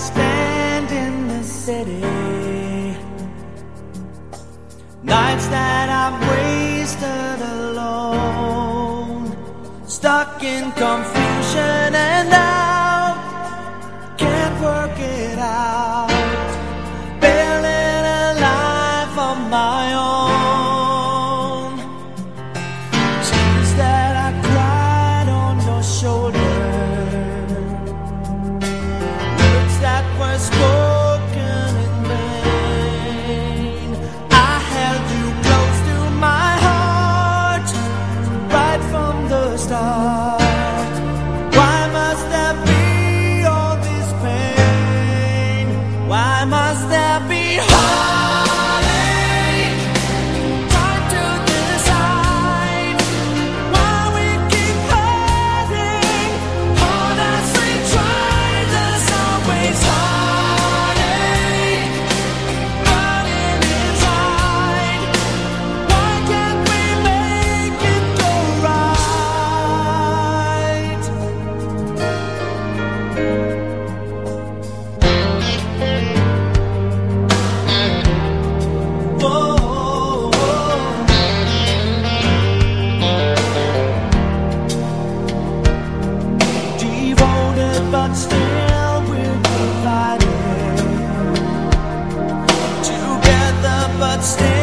stand in the city. Nights that I've wasted alone, stuck in confusion and. Stay.